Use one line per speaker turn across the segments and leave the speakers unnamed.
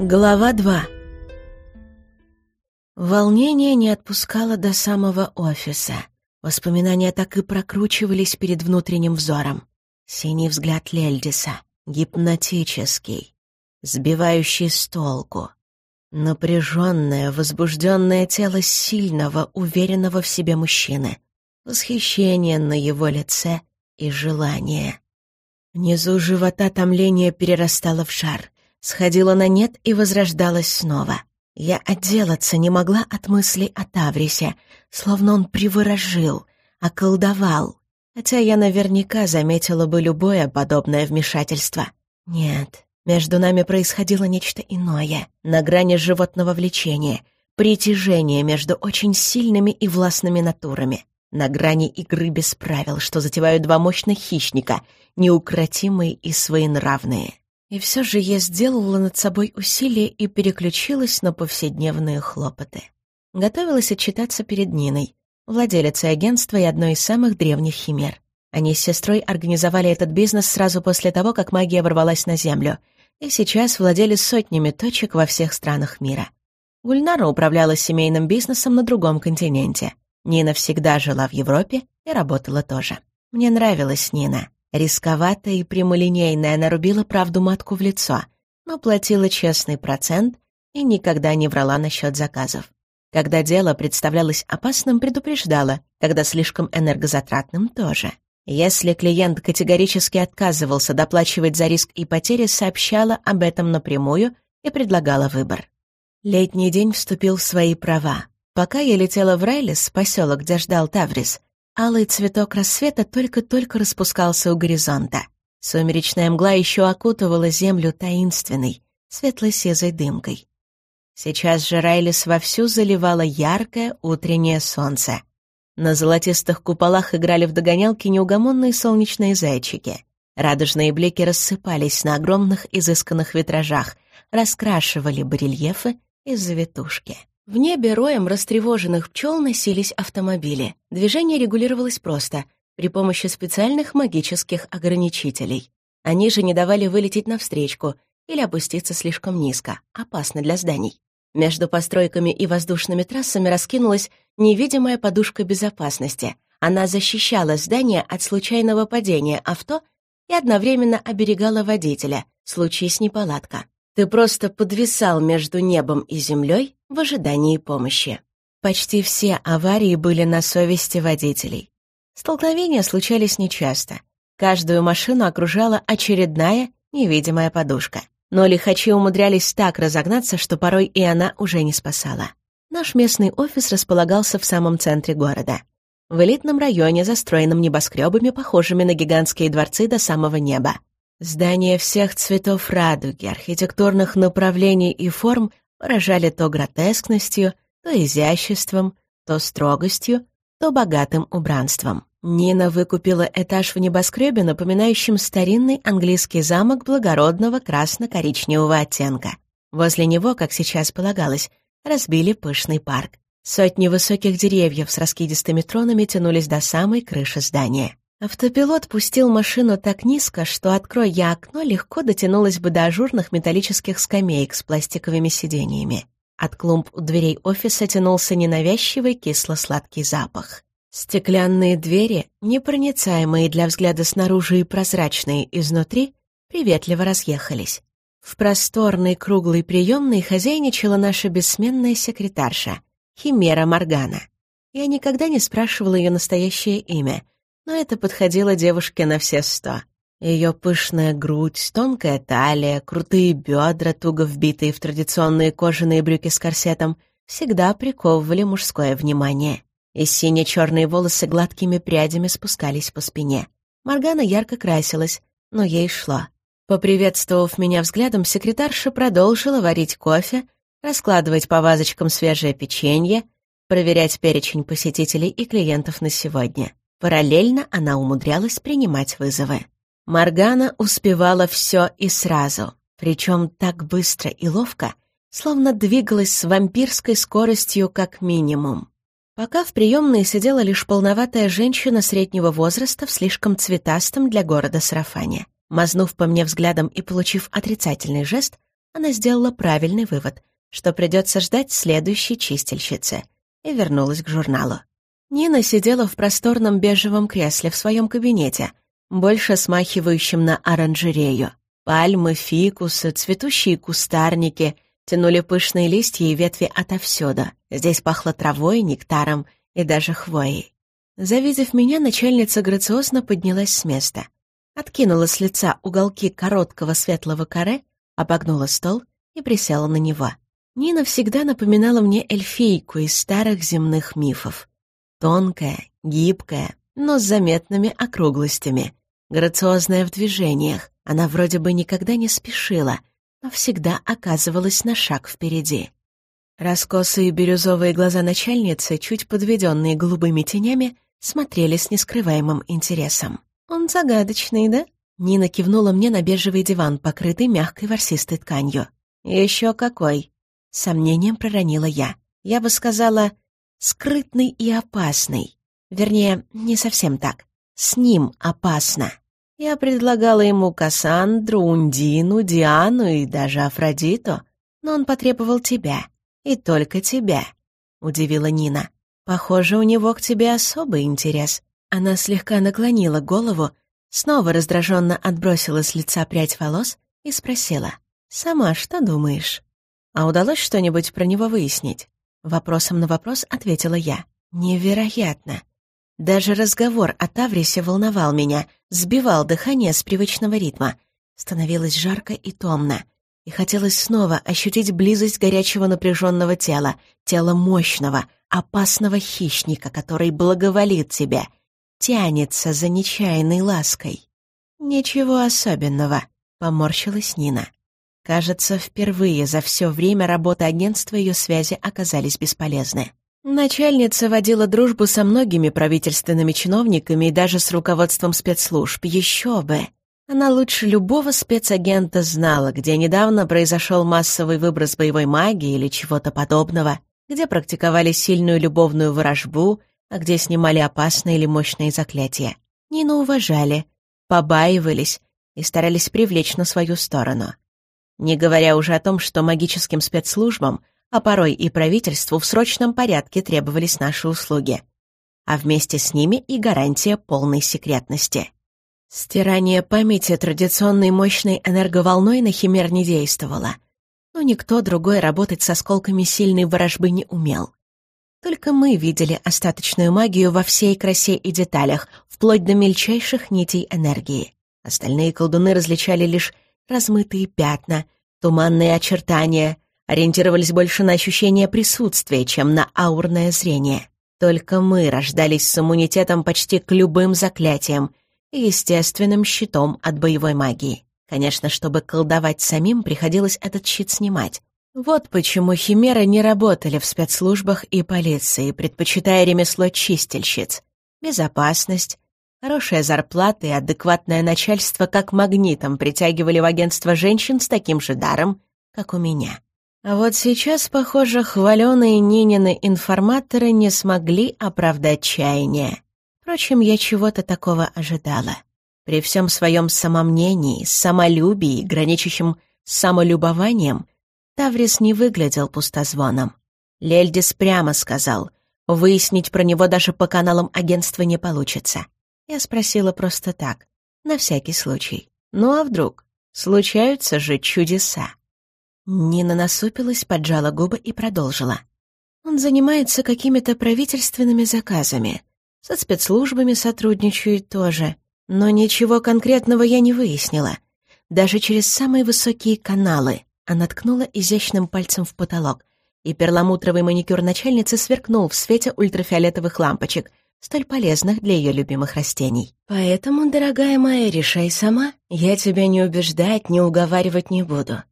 Глава 2 Волнение не отпускало до самого офиса. Воспоминания так и прокручивались перед внутренним взором. Синий взгляд Лельдиса, гипнотический, сбивающий с толку. Напряженное, возбужденное тело сильного, уверенного в себе мужчины. Восхищение на его лице и желание. Внизу живота томление перерастало в жар, сходило на нет и возрождалось снова. Я отделаться не могла от мыслей о Таврисе, словно он приворожил, околдовал. Хотя я наверняка заметила бы любое подобное вмешательство. Нет, между нами происходило нечто иное, на грани животного влечения, притяжение между очень сильными и властными натурами, на грани игры без правил, что затевают два мощных хищника, неукротимые и своенравные. И все же я сделала над собой усилие и переключилась на повседневные хлопоты. Готовилась отчитаться перед Ниной, владелицей агентства и одной из самых древних химер. Они с сестрой организовали этот бизнес сразу после того, как магия ворвалась на Землю, и сейчас владели сотнями точек во всех странах мира. Гульнара управляла семейным бизнесом на другом континенте. Нина всегда жила в Европе и работала тоже. Мне нравилась Нина. Рисковатая и прямолинейная, она рубила правду матку в лицо, но платила честный процент и никогда не врала насчет заказов. Когда дело представлялось опасным, предупреждала, когда слишком энергозатратным тоже. Если клиент категорически отказывался доплачивать за риск и потери, сообщала об этом напрямую и предлагала выбор. Летний день вступил в свои права. Пока я летела в Райлис, поселок, где ждал Таврис, Алый цветок рассвета только-только распускался у горизонта. Сумеречная мгла еще окутывала землю таинственной, светло-сизой дымкой. Сейчас же Райлис вовсю заливало яркое утреннее солнце. На золотистых куполах играли в догонялки неугомонные солнечные зайчики. Радужные блики рассыпались на огромных изысканных витражах, раскрашивали барельефы и завитушки. В небе роем растревоженных пчел носились автомобили. Движение регулировалось просто, при помощи специальных магических ограничителей. Они же не давали вылететь навстречку или опуститься слишком низко, опасно для зданий. Между постройками и воздушными трассами раскинулась невидимая подушка безопасности. Она защищала здание от случайного падения авто и одновременно оберегала водителя, случись неполадка. Ты просто подвисал между небом и землей в ожидании помощи. Почти все аварии были на совести водителей. Столкновения случались нечасто. Каждую машину окружала очередная невидимая подушка. Но лихачи умудрялись так разогнаться, что порой и она уже не спасала. Наш местный офис располагался в самом центре города. В элитном районе, застроенном небоскребами, похожими на гигантские дворцы до самого неба. Здания всех цветов радуги, архитектурных направлений и форм поражали то гротескностью, то изяществом, то строгостью, то богатым убранством. Нина выкупила этаж в небоскребе, напоминающем старинный английский замок благородного красно-коричневого оттенка. Возле него, как сейчас полагалось, разбили пышный парк. Сотни высоких деревьев с раскидистыми тронами тянулись до самой крыши здания. Автопилот пустил машину так низко, что, открой я окно, легко дотянулась бы до ажурных металлических скамеек с пластиковыми сиденьями. От клумб у дверей офиса тянулся ненавязчивый кисло-сладкий запах. Стеклянные двери, непроницаемые для взгляда снаружи и прозрачные изнутри, приветливо разъехались. В просторной круглой приемной хозяйничала наша бессменная секретарша, Химера Моргана. Я никогда не спрашивала ее настоящее имя — но это подходило девушке на все сто. Ее пышная грудь, тонкая талия, крутые бедра, туго вбитые в традиционные кожаные брюки с корсетом, всегда приковывали мужское внимание. И сине-черные волосы гладкими прядями спускались по спине. Моргана ярко красилась, но ей шло. Поприветствовав меня взглядом, секретарша продолжила варить кофе, раскладывать по вазочкам свежее печенье, проверять перечень посетителей и клиентов на сегодня. Параллельно она умудрялась принимать вызовы. Маргана успевала все и сразу, причем так быстро и ловко, словно двигалась с вампирской скоростью как минимум. Пока в приемной сидела лишь полноватая женщина среднего возраста в слишком цветастом для города сарафане. Мазнув по мне взглядом и получив отрицательный жест, она сделала правильный вывод, что придется ждать следующей чистильщицы, и вернулась к журналу. Нина сидела в просторном бежевом кресле в своем кабинете, больше смахивающем на оранжерею. Пальмы, фикусы, цветущие кустарники тянули пышные листья и ветви отовсюду. Здесь пахло травой, нектаром и даже хвоей. Завидев меня, начальница грациозно поднялась с места. Откинула с лица уголки короткого светлого каре, обогнула стол и присела на него. Нина всегда напоминала мне эльфийку из старых земных мифов. Тонкая, гибкая, но с заметными округлостями. Грациозная в движениях. Она вроде бы никогда не спешила, но всегда оказывалась на шаг впереди. Раскосые бирюзовые глаза начальницы, чуть подведенные голубыми тенями, смотрели с нескрываемым интересом. «Он загадочный, да?» Нина кивнула мне на бежевый диван, покрытый мягкой ворсистой тканью. «Еще какой!» Сомнением проронила я. Я бы сказала, скрытный и опасный. Вернее, не совсем так. С ним опасно. Я предлагала ему Кассандру, Ундину, Диану и даже Афродиту, но он потребовал тебя. И только тебя, — удивила Нина. Похоже, у него к тебе особый интерес. Она слегка наклонила голову, снова раздраженно отбросила с лица прядь волос и спросила. «Сама что думаешь?» «А удалось что-нибудь про него выяснить?» Вопросом на вопрос ответила я. «Невероятно!» Даже разговор о Таврисе волновал меня, сбивал дыхание с привычного ритма. Становилось жарко и томно, и хотелось снова ощутить близость горячего напряженного тела, тела мощного, опасного хищника, который благоволит тебе, тянется за нечаянной лаской. «Ничего особенного», — поморщилась Нина. Кажется, впервые за все время работы агентства ее связи оказались бесполезны. Начальница водила дружбу со многими правительственными чиновниками и даже с руководством спецслужб. Еще бы! Она лучше любого спецагента знала, где недавно произошел массовый выброс боевой магии или чего-то подобного, где практиковали сильную любовную ворожбу, а где снимали опасные или мощные заклятия. Нину уважали, побаивались и старались привлечь на свою сторону. Не говоря уже о том, что магическим спецслужбам, а порой и правительству в срочном порядке требовались наши услуги, а вместе с ними и гарантия полной секретности. Стирание памяти традиционной мощной энерговолной на химер не действовало, но никто другой работать с осколками сильной ворожбы не умел. Только мы видели остаточную магию во всей красе и деталях, вплоть до мельчайших нитей энергии. Остальные колдуны различали лишь размытые пятна, туманные очертания, ориентировались больше на ощущение присутствия, чем на аурное зрение. Только мы рождались с иммунитетом почти к любым заклятиям и естественным щитом от боевой магии. Конечно, чтобы колдовать самим, приходилось этот щит снимать. Вот почему химеры не работали в спецслужбах и полиции, предпочитая ремесло чистильщиц. Безопасность, Хорошая зарплата и адекватное начальство как магнитом притягивали в агентство женщин с таким же даром, как у меня. А вот сейчас, похоже, хваленые Нинины информаторы не смогли оправдать чаяние. Впрочем, я чего-то такого ожидала. При всем своем самомнении, самолюбии, граничащем с самолюбованием, Таврис не выглядел пустозвоном. Лельдис прямо сказал, выяснить про него даже по каналам агентства не получится. Я спросила просто так, на всякий случай. Ну а вдруг? Случаются же чудеса. Нина насупилась, поджала губы и продолжила. Он занимается какими-то правительственными заказами. Со спецслужбами сотрудничает тоже. Но ничего конкретного я не выяснила. Даже через самые высокие каналы. Она ткнула изящным пальцем в потолок, и перламутровый маникюр начальницы сверкнул в свете ультрафиолетовых лампочек — столь полезных для ее любимых растений. Поэтому, дорогая моя, решай сама. Я тебя не убеждать, не уговаривать не буду.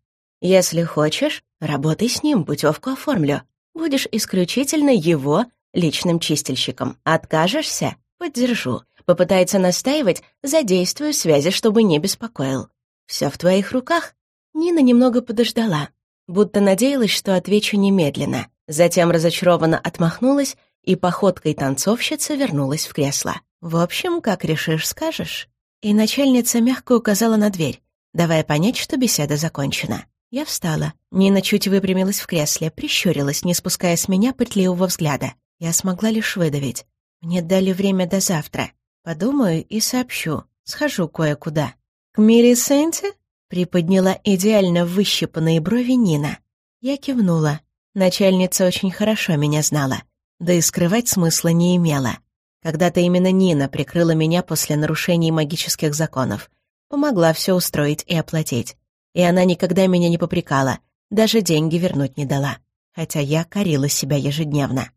Если хочешь, работай с ним, путевку оформлю. Будешь исключительно его личным чистильщиком. Откажешься — поддержу. Попытается настаивать — задействую связи, чтобы не беспокоил. Все в твоих руках. Нина немного подождала, будто надеялась, что отвечу немедленно. Затем разочарованно отмахнулась и походкой танцовщица вернулась в кресло. «В общем, как решишь, скажешь». И начальница мягко указала на дверь, давая понять, что беседа закончена. Я встала. Нина чуть выпрямилась в кресле, прищурилась, не спуская с меня пытливого взгляда. Я смогла лишь выдавить. Мне дали время до завтра. Подумаю и сообщу. Схожу кое-куда. «К Мелисенте?» — приподняла идеально выщипанные брови Нина. Я кивнула. Начальница очень хорошо меня знала. Да и скрывать смысла не имела. Когда-то именно Нина прикрыла меня после нарушений магических законов. Помогла все устроить и оплатить. И она никогда меня не попрекала, даже деньги вернуть не дала. Хотя я корила себя ежедневно.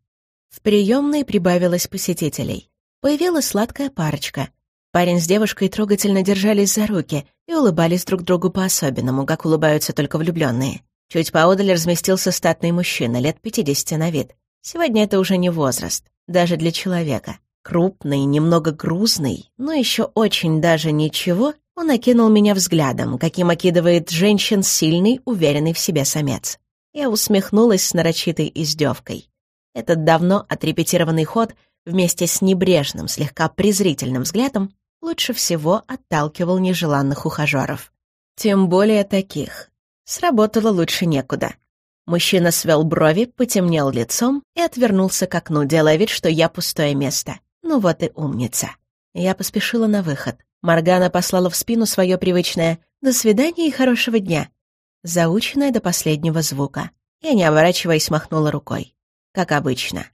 В приемной прибавилось посетителей. Появилась сладкая парочка. Парень с девушкой трогательно держались за руки и улыбались друг другу по-особенному, как улыбаются только влюбленные. Чуть поодаль разместился статный мужчина, лет 50 на вид. Сегодня это уже не возраст, даже для человека. Крупный, немного грузный, но еще очень даже ничего, он окинул меня взглядом, каким окидывает женщин сильный, уверенный в себе самец. Я усмехнулась с нарочитой издевкой. Этот давно отрепетированный ход вместе с небрежным, слегка презрительным взглядом лучше всего отталкивал нежеланных ухажеров. Тем более таких. Сработало лучше некуда. Мужчина свел брови, потемнел лицом и отвернулся к окну, делая вид, что я пустое место. Ну вот и умница. Я поспешила на выход. Моргана послала в спину свое привычное «до свидания и хорошего дня», заученное до последнего звука. Я, не оборачиваясь, махнула рукой. Как обычно.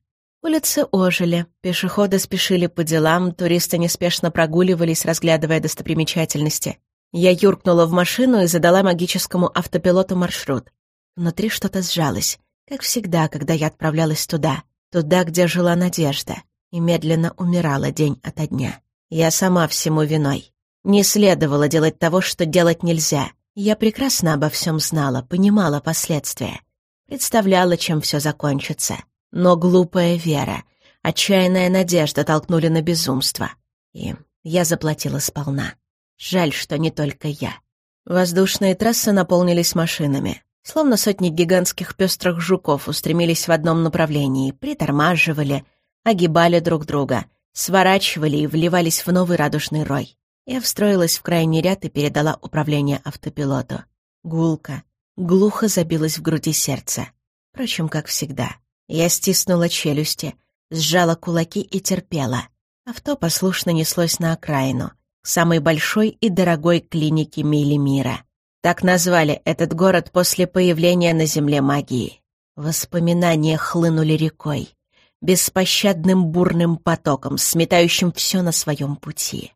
Улицы ожили, пешеходы спешили по делам, туристы неспешно прогуливались, разглядывая достопримечательности. Я юркнула в машину и задала магическому автопилоту маршрут. Внутри что-то сжалось, как всегда, когда я отправлялась туда, туда, где жила надежда, и медленно умирала день ото дня. Я сама всему виной. Не следовало делать того, что делать нельзя. Я прекрасно обо всем знала, понимала последствия. Представляла, чем все закончится. Но глупая вера, отчаянная надежда толкнули на безумство. И я заплатила сполна. Жаль, что не только я. Воздушные трассы наполнились машинами. Словно сотни гигантских пестрых жуков устремились в одном направлении, притормаживали, огибали друг друга, сворачивали и вливались в новый радужный рой. Я встроилась в крайний ряд и передала управление автопилоту. Гулко, глухо забилось в груди сердце. Впрочем, как всегда. Я стиснула челюсти, сжала кулаки и терпела. Авто послушно неслось на окраину, к самой большой и дорогой клинике Мили Мира. Так назвали этот город после появления на Земле магии. Воспоминания хлынули рекой, беспощадным бурным потоком, сметающим все на своем пути.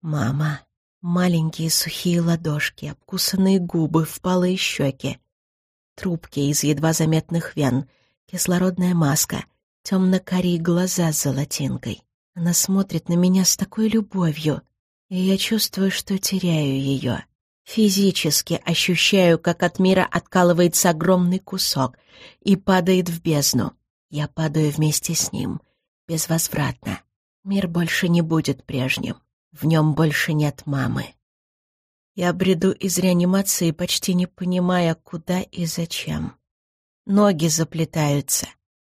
Мама. Маленькие сухие ладошки, обкусанные губы, впалые щеки. Трубки из едва заметных вен, кислородная маска, темно-карие глаза с золотинкой. Она смотрит на меня с такой любовью, и я чувствую, что теряю ее. Физически ощущаю, как от мира откалывается огромный кусок и падает в бездну. Я падаю вместе с ним, безвозвратно. Мир больше не будет прежним. В нем больше нет мамы. Я бреду из реанимации, почти не понимая, куда и зачем. Ноги заплетаются.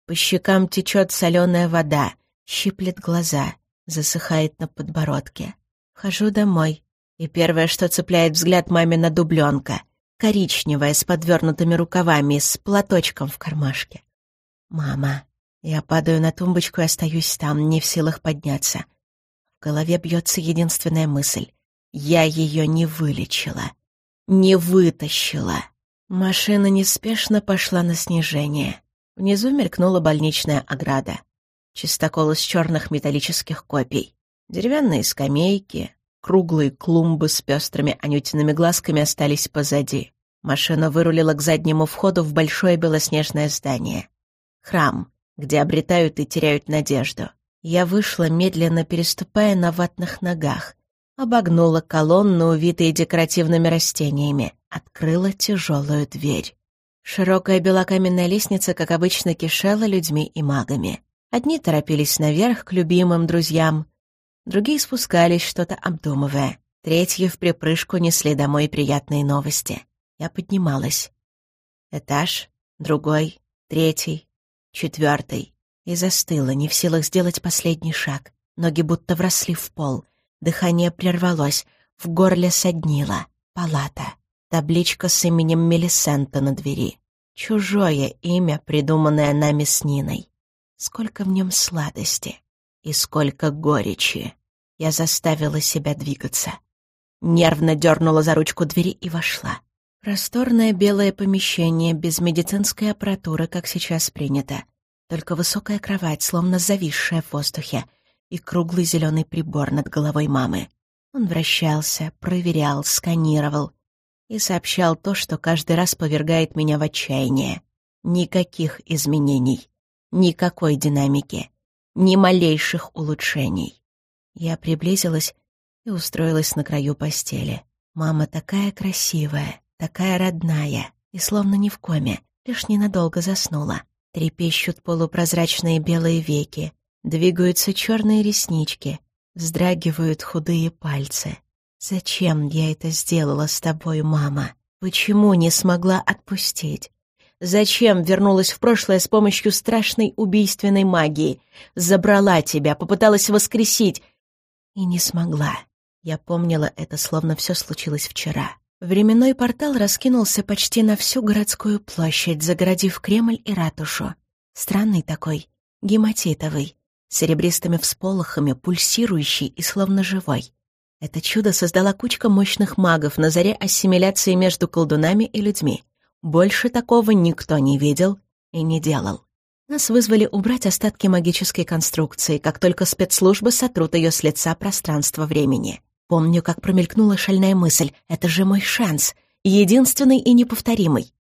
По щекам течет соленая вода, щиплет глаза, засыхает на подбородке. Хожу домой, и первое, что цепляет взгляд мамина дубленка, коричневая, с подвернутыми рукавами, с платочком в кармашке. «Мама». Я падаю на тумбочку и остаюсь там, не в силах подняться. В голове бьется единственная мысль. Я ее не вылечила. Не вытащила. Машина неспешно пошла на снижение. Внизу мелькнула больничная ограда. Чистокол из черных металлических копий. Деревянные скамейки, круглые клумбы с пестрыми анютиными глазками остались позади. Машина вырулила к заднему входу в большое белоснежное здание. Храм, где обретают и теряют надежду. Я вышла, медленно переступая на ватных ногах, обогнула колонны, увитые декоративными растениями, открыла тяжелую дверь. Широкая белокаменная лестница, как обычно, кишела людьми и магами. Одни торопились наверх к любимым друзьям, другие спускались, что-то обдумывая, третьи в припрыжку несли домой приятные новости. Я поднималась. Этаж, другой, третий, четвертый, и застыла, не в силах сделать последний шаг. Ноги будто вросли в пол, дыхание прервалось, в горле соднило. Палата. табличка с именем Мелисента на двери. Чужое имя, придуманное нами с Ниной. Сколько в нем сладости и сколько горечи. Я заставила себя двигаться. Нервно дернула за ручку двери и вошла. Просторное белое помещение, без медицинской аппаратуры, как сейчас принято. Только высокая кровать, словно зависшая в воздухе, и круглый зеленый прибор над головой мамы. Он вращался, проверял, сканировал и сообщал то, что каждый раз повергает меня в отчаяние. Никаких изменений, никакой динамики, ни малейших улучшений. Я приблизилась и устроилась на краю постели. Мама такая красивая, такая родная, и словно не в коме, лишь ненадолго заснула. Трепещут полупрозрачные белые веки, двигаются черные реснички, вздрагивают худые пальцы. «Зачем я это сделала с тобой, мама? Почему не смогла отпустить? Зачем вернулась в прошлое с помощью страшной убийственной магии? Забрала тебя, попыталась воскресить и не смогла. Я помнила это, словно все случилось вчера. Временной портал раскинулся почти на всю городскую площадь, загородив Кремль и ратушу. Странный такой, гематитовый, серебристыми всполохами, пульсирующий и словно живой. Это чудо создала кучка мощных магов на заре ассимиляции между колдунами и людьми. Больше такого никто не видел и не делал. Нас вызвали убрать остатки магической конструкции, как только спецслужбы сотрут ее с лица пространства-времени. Помню, как промелькнула шальная мысль «это же мой шанс», единственный и неповторимый.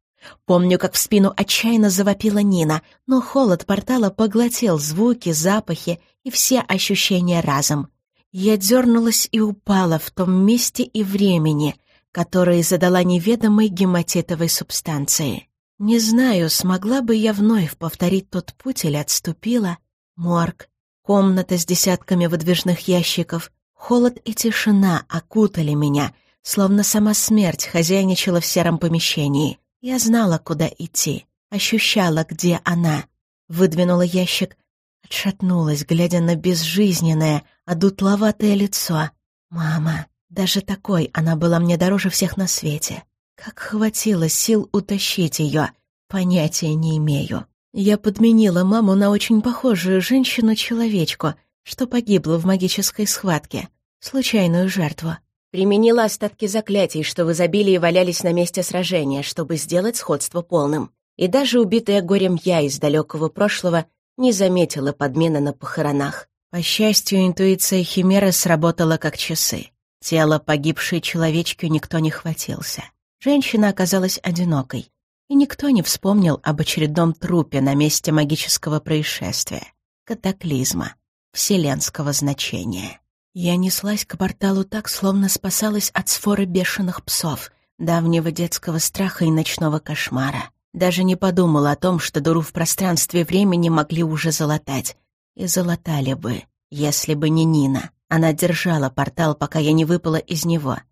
Помню, как в спину отчаянно завопила Нина, но холод портала поглотил звуки, запахи и все ощущения разом. Я дернулась и упала в том месте и времени, которые задала неведомой гематитовой субстанции. Не знаю, смогла бы я вновь повторить тот путь или отступила. Морг, комната с десятками выдвижных ящиков, холод и тишина окутали меня, словно сама смерть хозяйничала в сером помещении. Я знала, куда идти, ощущала, где она. Выдвинула ящик, отшатнулась, глядя на безжизненное, одутловатое лицо. «Мама!» Даже такой она была мне дороже всех на свете. Как хватило сил утащить ее, понятия не имею. Я подменила маму на очень похожую женщину-человечку, что погибла в магической схватке, случайную жертву. Применила остатки заклятий, что в изобилии валялись на месте сражения, чтобы сделать сходство полным. И даже убитая горем я из далекого прошлого не заметила подмены на похоронах. По счастью, интуиция Химеры сработала как часы. Тело погибшей человечки никто не хватился. Женщина оказалась одинокой, и никто не вспомнил об очередном трупе на месте магического происшествия, катаклизма, вселенского значения. Я неслась к порталу так, словно спасалась от сфоры бешеных псов, давнего детского страха и ночного кошмара. Даже не подумала о том, что дуру в пространстве времени могли уже залатать. И залатали бы, если бы не Нина. Она держала портал, пока я не выпала из него —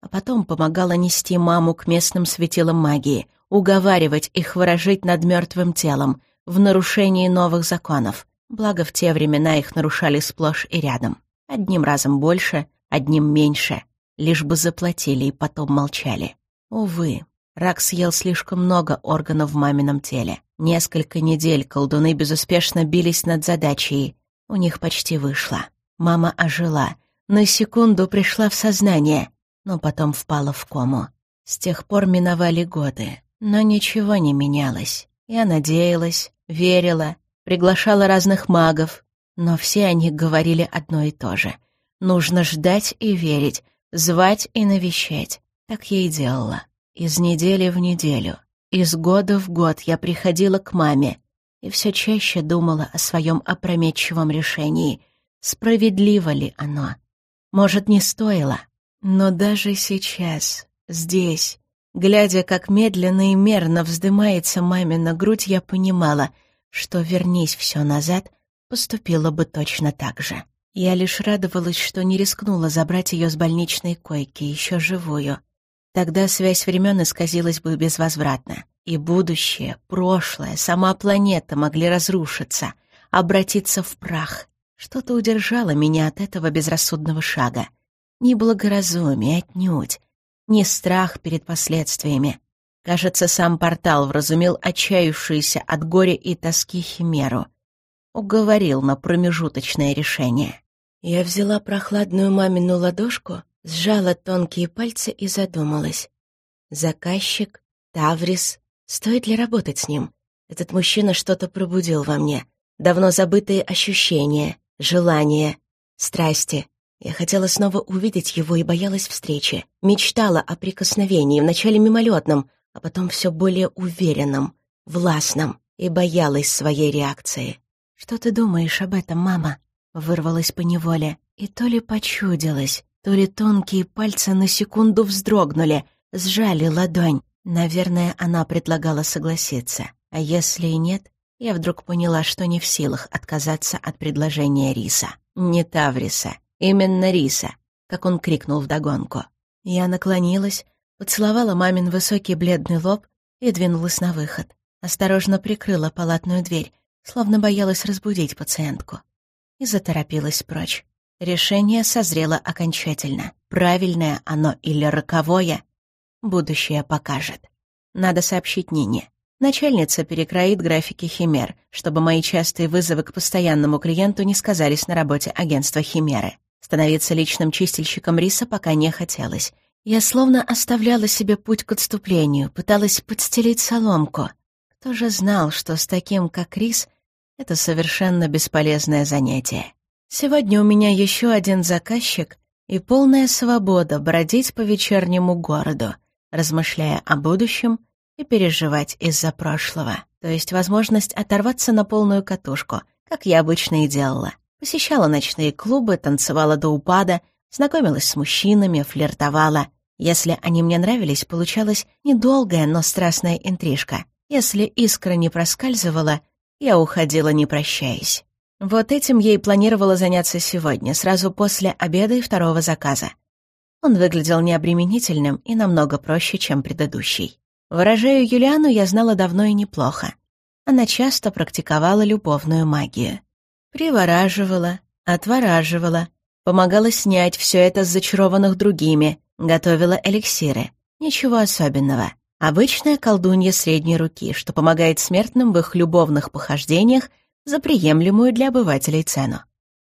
а потом помогала нести маму к местным светилам магии, уговаривать их выражить над мертвым телом в нарушении новых законов. Благо, в те времена их нарушали сплошь и рядом. Одним разом больше, одним меньше. Лишь бы заплатили и потом молчали. Увы, рак съел слишком много органов в мамином теле. Несколько недель колдуны безуспешно бились над задачей. У них почти вышло. Мама ожила. На секунду пришла в сознание — но потом впала в кому. С тех пор миновали годы, но ничего не менялось. Я надеялась, верила, приглашала разных магов, но все они говорили одно и то же. Нужно ждать и верить, звать и навещать. Так я и делала. Из недели в неделю, из года в год я приходила к маме и все чаще думала о своем опрометчивом решении. Справедливо ли оно? Может, не стоило? Но даже сейчас, здесь, глядя, как медленно и мерно вздымается мамина грудь, я понимала, что, вернись все назад, поступила бы точно так же. Я лишь радовалась, что не рискнула забрать ее с больничной койки, еще живую. Тогда связь времен исказилась бы безвозвратно. И будущее, прошлое, сама планета могли разрушиться, обратиться в прах. Что-то удержало меня от этого безрассудного шага. Неблагоразумие отнюдь. ни страх перед последствиями. Кажется, сам портал вразумил отчаявшуюся от горя и тоски химеру. Уговорил на промежуточное решение. Я взяла прохладную мамину ладошку, сжала тонкие пальцы и задумалась. Заказчик, Таврис, стоит ли работать с ним? Этот мужчина что-то пробудил во мне. Давно забытые ощущения, желания, страсти. Я хотела снова увидеть его и боялась встречи. Мечтала о прикосновении, вначале мимолетном, а потом все более уверенном, властном, и боялась своей реакции. «Что ты думаешь об этом, мама?» Вырвалась по неволе, и то ли почудилась, то ли тонкие пальцы на секунду вздрогнули, сжали ладонь. Наверное, она предлагала согласиться. А если и нет, я вдруг поняла, что не в силах отказаться от предложения Риса. Не Тавриса, именно Риса, как он крикнул вдогонку. Я наклонилась, Поцеловала мамин высокий бледный лоб и двинулась на выход. Осторожно прикрыла палатную дверь, словно боялась разбудить пациентку. И заторопилась прочь. Решение созрело окончательно. Правильное оно или роковое, будущее покажет. Надо сообщить Нине. Начальница перекроит графики Химер, чтобы мои частые вызовы к постоянному клиенту не сказались на работе агентства Химеры. Становиться личным чистильщиком риса пока не хотелось, я словно оставляла себе путь к отступлению, пыталась подстелить соломку. Кто же знал, что с таким, как Рис, это совершенно бесполезное занятие. Сегодня у меня еще один заказчик и полная свобода бродить по вечернему городу, размышляя о будущем и переживать из-за прошлого. То есть возможность оторваться на полную катушку, как я обычно и делала. Посещала ночные клубы, танцевала до упада, знакомилась с мужчинами, флиртовала — если они мне нравились, получалась недолгая, но страстная интрижка. Если искра не проскальзывала, я уходила, не прощаясь. Вот этим я и планировала заняться сегодня, сразу после обеда и второго заказа. Он выглядел необременительным и намного проще, чем предыдущий. Выражаю Юлиану я знала давно и неплохо. Она часто практиковала любовную магию. Привораживала, отвораживала, помогала снять все это с зачарованных другими, Готовила эликсиры. Ничего особенного. Обычная колдунья средней руки, что помогает смертным в их любовных похождениях за приемлемую для обывателей цену.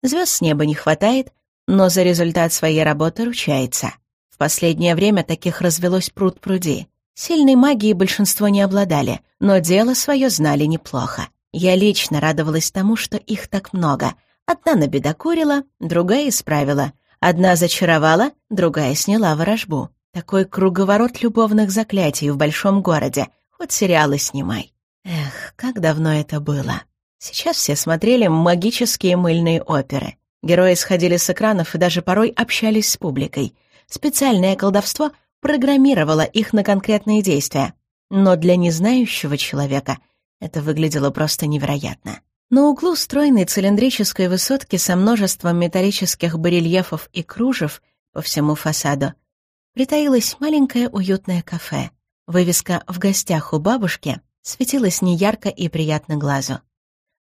Звезд с неба не хватает, но за результат своей работы ручается. В последнее время таких развелось пруд пруди. Сильной магией большинство не обладали, но дело свое знали неплохо. Я лично радовалась тому, что их так много. Одна набедокурила, другая исправила — Одна зачаровала, другая сняла ворожбу. Такой круговорот любовных заклятий в большом городе. Хоть сериалы снимай. Эх, как давно это было. Сейчас все смотрели магические мыльные оперы. Герои сходили с экранов и даже порой общались с публикой. Специальное колдовство программировало их на конкретные действия. Но для незнающего человека это выглядело просто невероятно. На углу стройной цилиндрической высотки со множеством металлических барельефов и кружев по всему фасаду притаилось маленькое уютное кафе. Вывеска «В гостях у бабушки» светилась неярко и приятно глазу.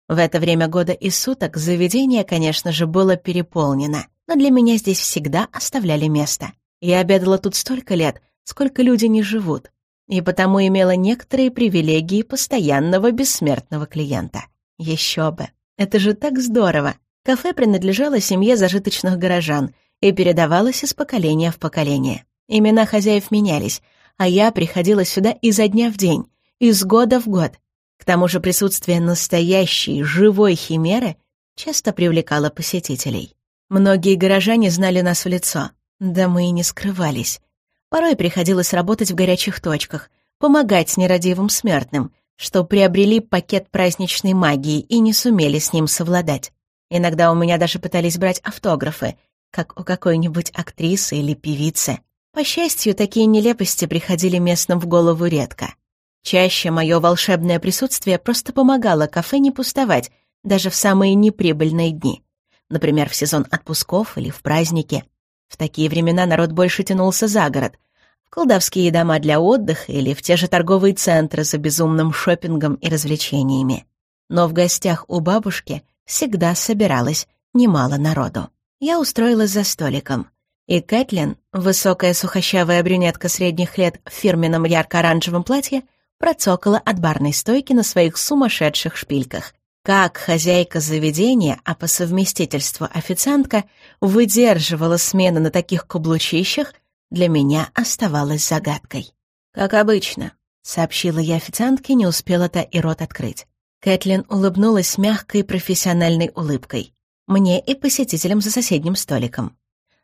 В это время года и суток заведение, конечно же, было переполнено, но для меня здесь всегда оставляли место. Я обедала тут столько лет, сколько люди не живут, и потому имела некоторые привилегии постоянного бессмертного клиента. Еще бы. Это же так здорово. Кафе принадлежало семье зажиточных горожан и передавалось из поколения в поколение. Имена хозяев менялись, а я приходила сюда изо дня в день, из года в год. К тому же присутствие настоящей, живой химеры часто привлекало посетителей. Многие горожане знали нас в лицо, да мы и не скрывались. Порой приходилось работать в горячих точках, помогать нерадивым смертным — что приобрели пакет праздничной магии и не сумели с ним совладать. Иногда у меня даже пытались брать автографы, как у какой-нибудь актрисы или певицы. По счастью, такие нелепости приходили местным в голову редко. Чаще мое волшебное присутствие просто помогало кафе не пустовать, даже в самые неприбыльные дни. Например, в сезон отпусков или в праздники. В такие времена народ больше тянулся за город — колдовские дома для отдыха или в те же торговые центры за безумным шопингом и развлечениями. Но в гостях у бабушки всегда собиралось немало народу. Я устроилась за столиком. И Кэтлин, высокая сухощавая брюнетка средних лет в фирменном ярко-оранжевом платье, процокала от барной стойки на своих сумасшедших шпильках. Как хозяйка заведения, а по совместительству официантка, выдерживала смены на таких каблучищах, для меня оставалась загадкой. «Как обычно», — сообщила я официантке, не успела та и рот открыть. Кэтлин улыбнулась мягкой профессиональной улыбкой. Мне и посетителям за соседним столиком.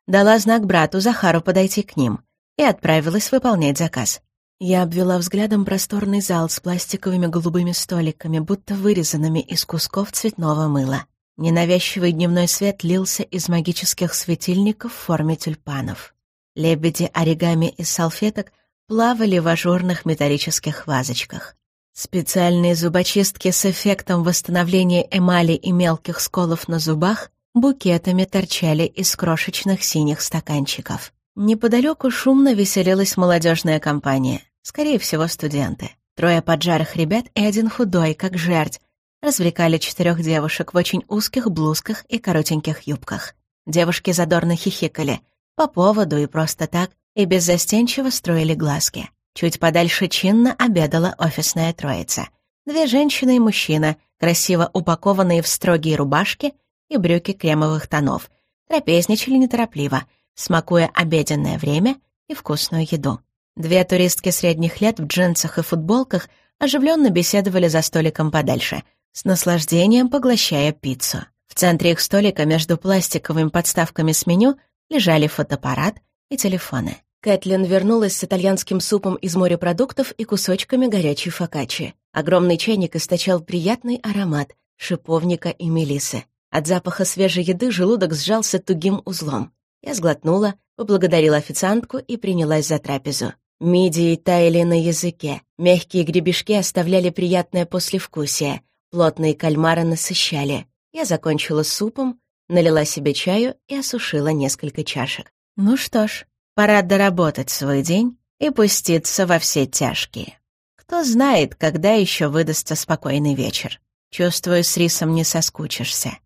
Дала знак брату Захару подойти к ним и отправилась выполнять заказ. Я обвела взглядом просторный зал с пластиковыми голубыми столиками, будто вырезанными из кусков цветного мыла. Ненавязчивый дневной свет лился из магических светильников в форме тюльпанов. Лебеди оригами из салфеток плавали в ажурных металлических вазочках. Специальные зубочистки с эффектом восстановления эмали и мелких сколов на зубах букетами торчали из крошечных синих стаканчиков. Неподалеку шумно веселилась молодежная компания. Скорее всего, студенты. Трое поджарых ребят и один худой, как жерть, развлекали четырех девушек в очень узких блузках и коротеньких юбках. Девушки задорно хихикали, по поводу и просто так, и беззастенчиво строили глазки. Чуть подальше чинно обедала офисная троица. Две женщины и мужчина, красиво упакованные в строгие рубашки и брюки кремовых тонов, трапезничали неторопливо, смакуя обеденное время и вкусную еду. Две туристки средних лет в джинсах и футболках оживленно беседовали за столиком подальше, с наслаждением поглощая пиццу. В центре их столика между пластиковыми подставками с меню лежали фотоаппарат и телефоны. Кэтлин вернулась с итальянским супом из морепродуктов и кусочками горячей фокаччи. Огромный чайник источал приятный аромат шиповника и мелисы. От запаха свежей еды желудок сжался тугим узлом. Я сглотнула, поблагодарила официантку и принялась за трапезу. Мидии таяли на языке, мягкие гребешки оставляли приятное послевкусие, плотные кальмары насыщали. Я закончила супом, налила себе чаю и осушила несколько чашек. Ну что ж, пора доработать свой день и пуститься во все тяжкие. Кто знает, когда еще выдастся спокойный вечер. Чувствую, с рисом не соскучишься.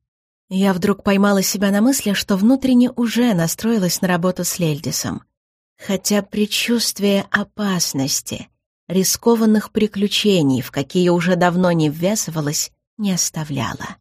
Я вдруг поймала себя на мысли, что внутренне уже настроилась на работу с Лельдисом хотя предчувствие опасности, рискованных приключений, в какие уже давно не ввязывалась, не оставляло.